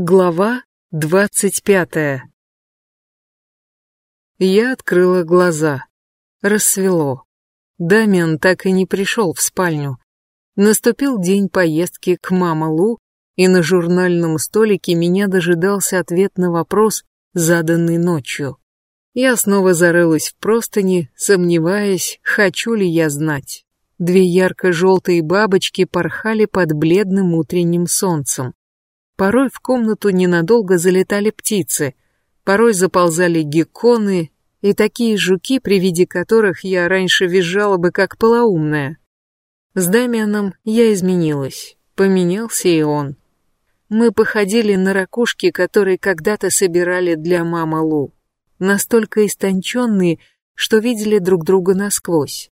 Глава двадцать пятая Я открыла глаза. Рассвело. Дамиан так и не пришел в спальню. Наступил день поездки к мама Лу, и на журнальном столике меня дожидался ответ на вопрос, заданный ночью. Я снова зарылась в простыни, сомневаясь, хочу ли я знать. Две ярко-желтые бабочки порхали под бледным утренним солнцем. Порой в комнату ненадолго залетали птицы, порой заползали гекконы и такие жуки, при виде которых я раньше визжала бы как полоумная. С Дамианом я изменилась, поменялся и он. Мы походили на ракушки, которые когда-то собирали для мамы Лу, настолько истонченные, что видели друг друга насквозь.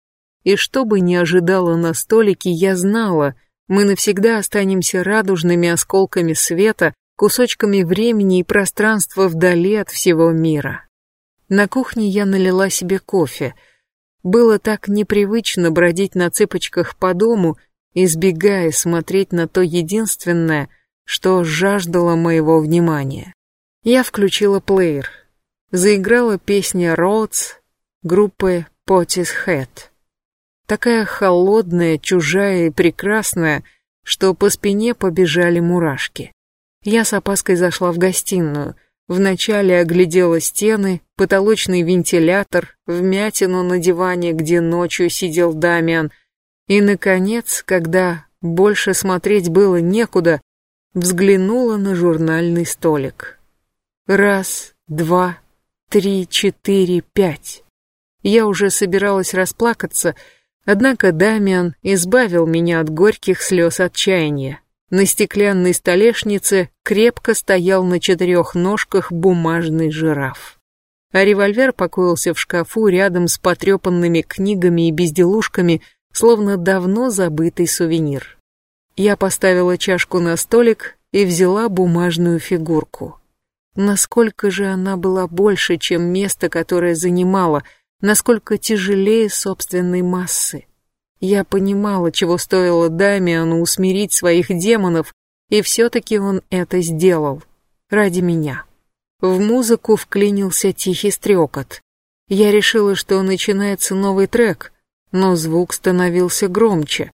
И что бы ни ожидало на столике, я знала — мы навсегда останемся радужными осколками света, кусочками времени и пространства вдали от всего мира. На кухне я налила себе кофе. Было так непривычно бродить на цыпочках по дому, избегая смотреть на то единственное, что жаждало моего внимания. Я включила плеер. Заиграла песня «Роудс» группы Potty's Head такая холодная, чужая и прекрасная, что по спине побежали мурашки. Я с опаской зашла в гостиную. Вначале оглядела стены, потолочный вентилятор, вмятину на диване, где ночью сидел Дамиан, и, наконец, когда больше смотреть было некуда, взглянула на журнальный столик. Раз, два, три, четыре, пять. Я уже собиралась расплакаться, Однако Дамиан избавил меня от горьких слез отчаяния. На стеклянной столешнице крепко стоял на четырех ножках бумажный жираф. А револьвер покоился в шкафу рядом с потрепанными книгами и безделушками, словно давно забытый сувенир. Я поставила чашку на столик и взяла бумажную фигурку. Насколько же она была больше, чем место, которое занимала — насколько тяжелее собственной массы. Я понимала, чего стоило Дамиану усмирить своих демонов, и все-таки он это сделал. Ради меня. В музыку вклинился тихий стрекот. Я решила, что начинается новый трек, но звук становился громче.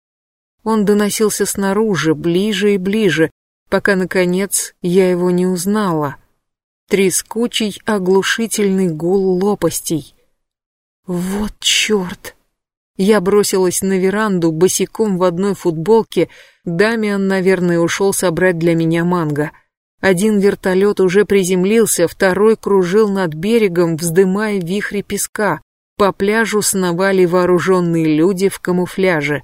Он доносился снаружи, ближе и ближе, пока, наконец, я его не узнала. Трескучий, оглушительный гул лопастей — вот черт! Я бросилась на веранду босиком в одной футболке. Дамиан, наверное, ушел собрать для меня манго. Один вертолет уже приземлился, второй кружил над берегом, вздымая вихри песка. По пляжу сновали вооруженные люди в камуфляже.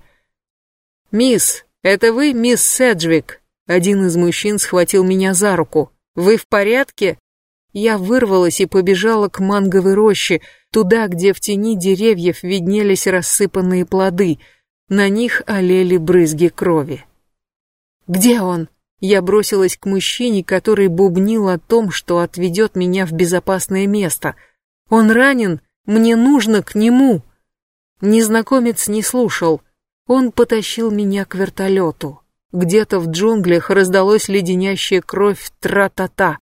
«Мисс, это вы, мисс Седжвик?» Один из мужчин схватил меня за руку. «Вы в порядке?» Я вырвалась и побежала к манговой роще, туда, где в тени деревьев виднелись рассыпанные плоды, на них олели брызги крови. «Где он?» Я бросилась к мужчине, который бубнил о том, что отведет меня в безопасное место. «Он ранен? Мне нужно к нему!» Незнакомец не слушал. Он потащил меня к вертолету. Где-то в джунглях раздалось леденящая кровь тра-та-та.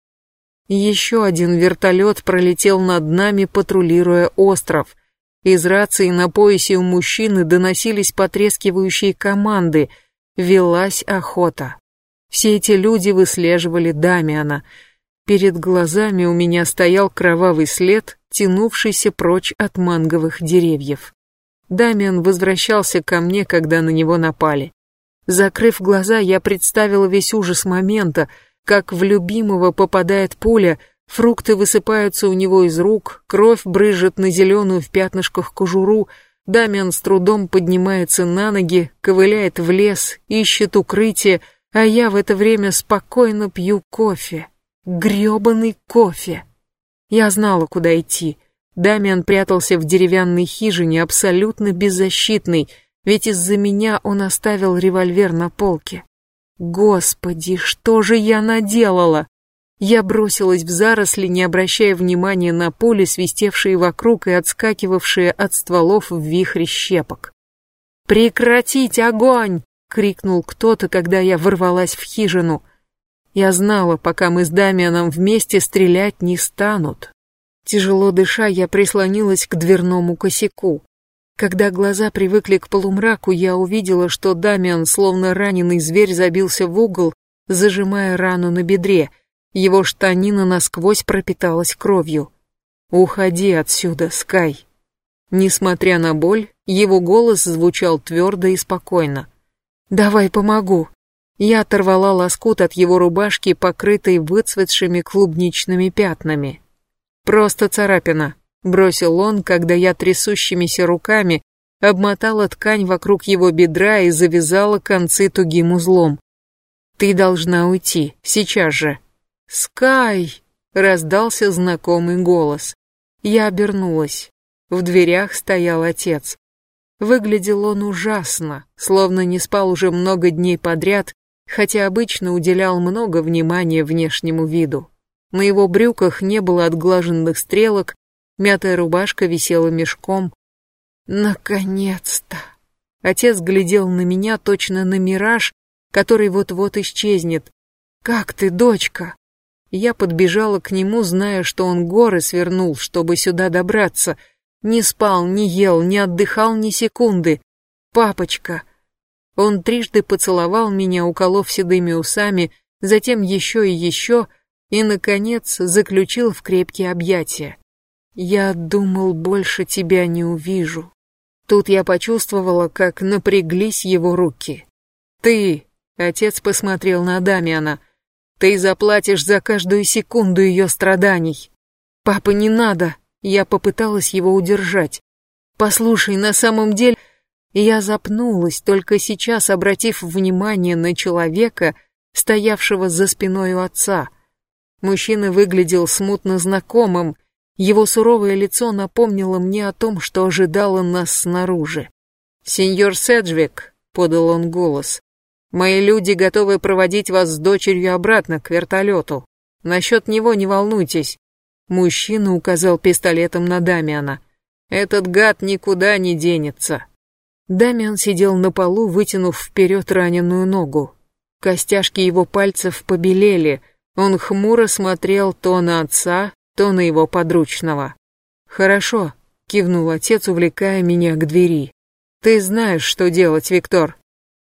Еще один вертолет пролетел над нами, патрулируя остров. Из рации на поясе у мужчины доносились потрескивающие команды. Велась охота. Все эти люди выслеживали Дамиана. Перед глазами у меня стоял кровавый след, тянувшийся прочь от манговых деревьев. Дамиан возвращался ко мне, когда на него напали. Закрыв глаза, я представила весь ужас момента, как в любимого попадает пуля, фрукты высыпаются у него из рук, кровь брызжет на зеленую в пятнышках кожуру, Дамиан с трудом поднимается на ноги, ковыляет в лес, ищет укрытие, а я в это время спокойно пью кофе. грёбаный кофе. Я знала, куда идти. Дамиан прятался в деревянной хижине, абсолютно беззащитный, ведь из-за меня он оставил револьвер на полке. Господи, что же я наделала? Я бросилась в заросли, не обращая внимания на пули, свистевшие вокруг и отскакивавшие от стволов в вихре щепок. «Прекратить огонь!» — крикнул кто-то, когда я ворвалась в хижину. Я знала, пока мы с Дамианом вместе стрелять не станут. Тяжело дыша, я прислонилась к дверному косяку. Когда глаза привыкли к полумраку, я увидела, что Дамиан, словно раненый зверь, забился в угол, зажимая рану на бедре. Его штанина насквозь пропиталась кровью. «Уходи отсюда, Скай!» Несмотря на боль, его голос звучал твердо и спокойно. «Давай помогу!» Я оторвала лоскут от его рубашки, покрытой выцветшими клубничными пятнами. «Просто царапина», — бросил он, когда я трясущимися руками обмотала ткань вокруг его бедра и завязала концы тугим узлом. «Ты должна уйти, сейчас же». «Скай!» — раздался знакомый голос. Я обернулась. В дверях стоял отец. Выглядел он ужасно, словно не спал уже много дней подряд, хотя обычно уделял много внимания внешнему виду. На его брюках не было отглаженных стрелок, мятая рубашка висела мешком. Наконец-то! Отец глядел на меня точно на мираж, который вот-вот исчезнет. «Как ты, дочка?» Я подбежала к нему, зная, что он горы свернул, чтобы сюда добраться. Не спал, не ел, не отдыхал ни секунды. «Папочка!» Он трижды поцеловал меня, уколов седыми усами, затем еще и еще, и, наконец, заключил в крепкие объятия. «Я думал, больше тебя не увижу». Тут я почувствовала, как напряглись его руки. «Ты!» — отец посмотрел на Дамиана. «Ты заплатишь за каждую секунду ее страданий». «Папа, не надо!» Я попыталась его удержать. «Послушай, на самом деле...» Я запнулась, только сейчас обратив внимание на человека, стоявшего за спиной у отца — Мужчина выглядел смутно знакомым, его суровое лицо напомнило мне о том, что ожидало нас снаружи. «Сеньор Седжвик», — подал он голос, — «мои люди готовы проводить вас с дочерью обратно к вертолету. Насчет него не волнуйтесь». Мужчина указал пистолетом на Дамиана. «Этот гад никуда не денется». Дамиан сидел на полу, вытянув вперед раненую ногу. Костяшки его пальцев побелели, он хмуро смотрел то на отца, то на его подручного. «Хорошо», — кивнул отец, увлекая меня к двери. «Ты знаешь, что делать, Виктор».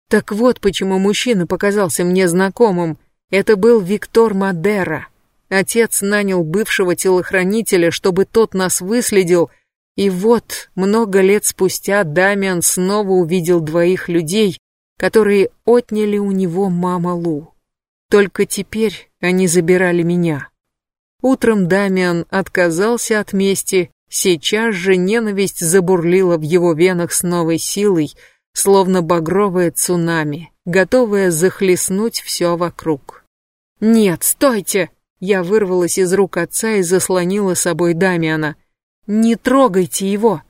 Так вот почему мужчина показался мне знакомым. Это был Виктор Мадера. Отец нанял бывшего телохранителя, чтобы тот нас выследил, и вот, много лет спустя Дамиан снова увидел двоих людей, которые отняли у него мама Лу. Только теперь они забирали меня. Утром Дамиан отказался от мести, сейчас же ненависть забурлила в его венах с новой силой, словно багровое цунами, готовое захлестнуть все вокруг. «Нет, стойте!» Я вырвалась из рук отца и заслонила собой Дамиана. «Не трогайте его!»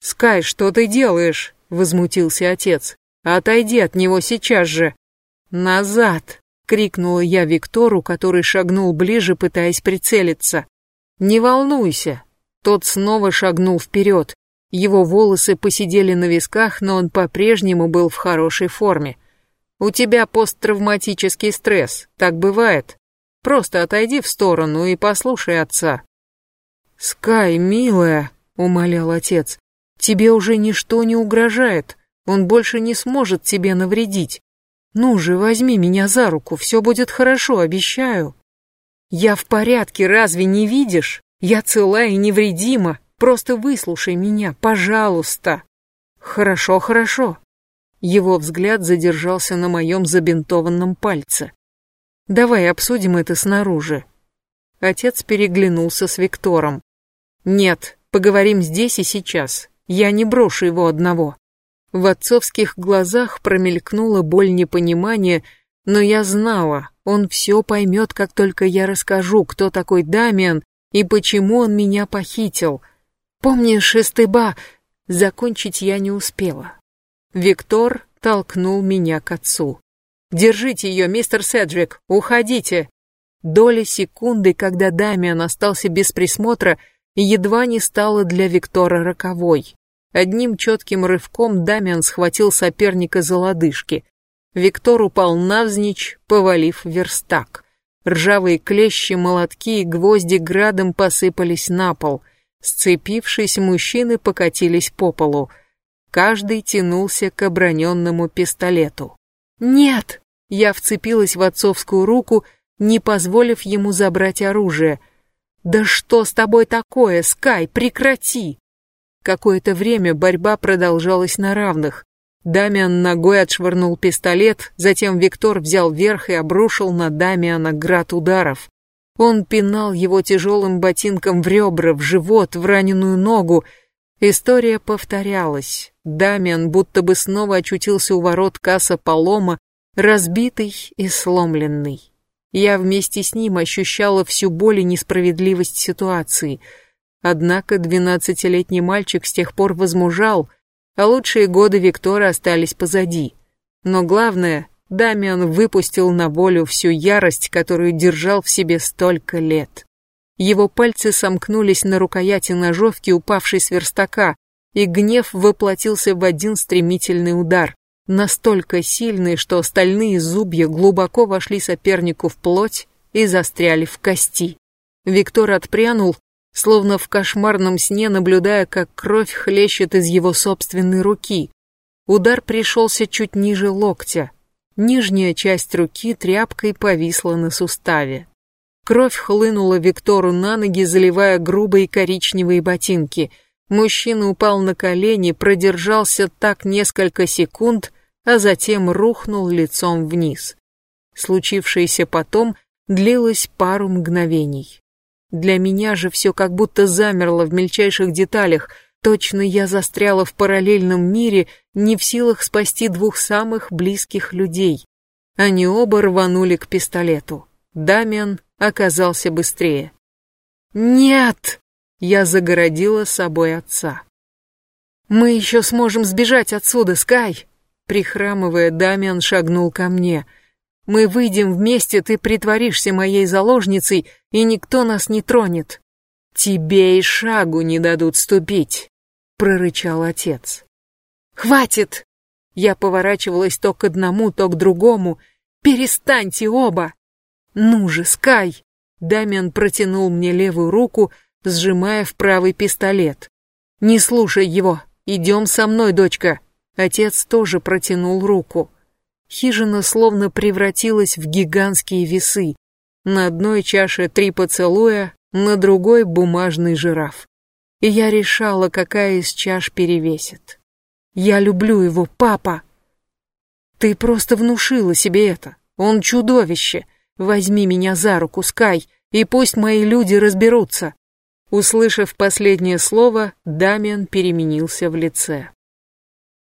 «Скай, что ты делаешь?» — возмутился отец. «Отойди от него сейчас же!» «Назад!» Крикнула я Виктору, который шагнул ближе, пытаясь прицелиться. Не волнуйся. Тот снова шагнул вперед. Его волосы посидели на висках, но он по-прежнему был в хорошей форме. У тебя посттравматический стресс, так бывает. Просто отойди в сторону и послушай отца. Скай, милая, умолял отец, тебе уже ничто не угрожает. Он больше не сможет тебе навредить. Ну же, возьми меня за руку, все будет хорошо, обещаю. Я в порядке, разве не видишь? Я цела и невредима. Просто выслушай меня, пожалуйста. Хорошо, хорошо. Его взгляд задержался на моем забинтованном пальце. Давай обсудим это снаружи. Отец переглянулся с Виктором. Нет, поговорим здесь и сейчас. Я не брошу его одного. В отцовских глазах промелькнула боль непонимания, но я знала, он все поймет, как только я расскажу, кто такой Дамиан и почему он меня похитил. Помнишь, Эстеба, закончить я не успела. Виктор толкнул меня к отцу. «Держите ее, мистер Седжвик, уходите!» Доля секунды, когда Дамиан остался без присмотра, едва не стала для Виктора роковой. Одним четким рывком Дамиан схватил соперника за лодыжки. Виктор упал навзничь, повалив верстак. Ржавые клещи, молотки и гвозди градом посыпались на пол. Сцепившись, мужчины покатились по полу. Каждый тянулся к оброненному пистолету. «Нет!» Я вцепилась в отцовскую руку, не позволив ему забрать оружие. «Да что с тобой такое, Скай, прекрати!» Какое-то время борьба продолжалась на равных. Дамиан ногой отшвырнул пистолет, затем Виктор взял верх и обрушил на Дамиана град ударов. Он пинал его тяжелым ботинком в ребра, в живот, в раненую ногу. История повторялась. Дамиан будто бы снова очутился у ворот касса Палома, разбитый и сломленный. Я вместе с ним ощущала всю боль и несправедливость ситуации. Однако двенадцатилетний мальчик с тех пор возмужал, а лучшие годы Виктора остались позади. Но главное, Дамиан выпустил на волю всю ярость, которую держал в себе столько лет. Его пальцы сомкнулись на рукояти ножовки, упавшей с верстака, и гнев воплотился в один стремительный удар, настолько сильный, что стальные зубья глубоко вошли сопернику в плоть и застряли в кости. Виктор отпрянул, словно в кошмарном сне, наблюдая, как кровь хлещет из его собственной руки. Удар пришелся чуть ниже локтя. Нижняя часть руки тряпкой повисла на суставе. Кровь хлынула Виктору на ноги, заливая грубые коричневые ботинки. Мужчина упал на колени, продержался так несколько секунд, а затем рухнул лицом вниз. Случившееся потом длилось пару мгновений. Для меня же все как будто замерло в мельчайших деталях. Точно я застряла в параллельном мире, не в силах спасти двух самых близких людей. Они оба рванули к пистолету. Дамиан оказался быстрее. «Нет!» Я загородила собой отца. «Мы еще сможем сбежать отсюда, Скай!» Прихрамывая, Дамиан шагнул ко мне. Мы выйдем вместе, ты притворишься моей заложницей, и никто нас не тронет. Тебе и шагу не дадут ступить, прорычал отец. Хватит! Я поворачивалась то к одному, то к другому. Перестаньте оба! Ну же, Скай! Дамиан протянул мне левую руку, сжимая в правый пистолет. Не слушай его. Идем со мной, дочка. Отец тоже протянул руку. Хижина словно превратилась в гигантские весы. На одной чаше три поцелуя, на другой бумажный жираф. И я решала, какая из чаш перевесит. Я люблю его, папа. Ты просто внушила себе это. Он чудовище. Возьми меня за руку, Скай, и пусть мои люди разберутся. Услышав последнее слово, Дамиан переменился в лице.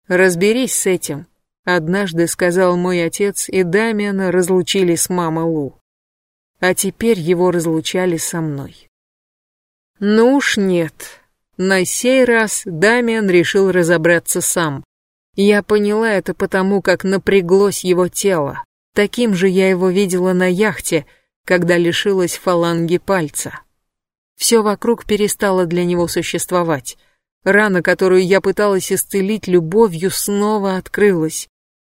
Разберись с этим, Однажды сказал мой отец, и Дамиана разлучили с мамой Лу. А теперь его разлучали со мной. Ну уж нет. На сей раз Дамиан решил разобраться сам. Я поняла это потому, как напряглось его тело. Таким же я его видела на яхте, когда лишилась фаланги пальца. Все вокруг перестало для него существовать. Рана, которую я пыталась исцелить любовью, снова открылась.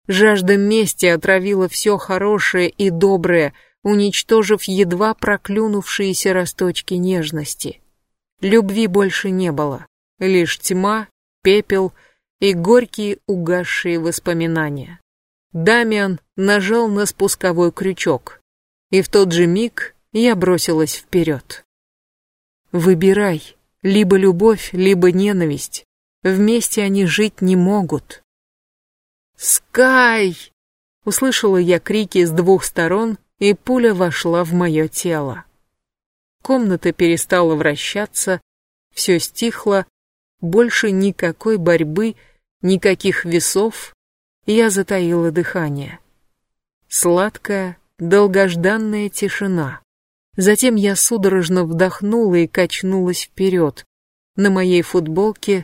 Жажда мести отравила все хорошее и доброе, уничтожив едва проклюнувшиеся росточки нежности. Любви больше не было, лишь тьма, пепел и горькие угасшие воспоминания. Дамиан нажал на спусковой крючок, и в тот же миг я бросилась вперед. Выбирай, либо любовь, либо ненависть. Вместе они жить не могут. «Скай!» Услышала я крики с двух сторон, и пуля вошла в мое тело. Комната перестала вращаться, все стихло, больше никакой борьбы, никаких весов, я затаила дыхание. Сладкая, долгожданная тишина. Затем я судорожно вдохнула и качнулась вперед. На моей футболке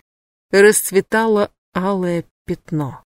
расцветало алое пятно.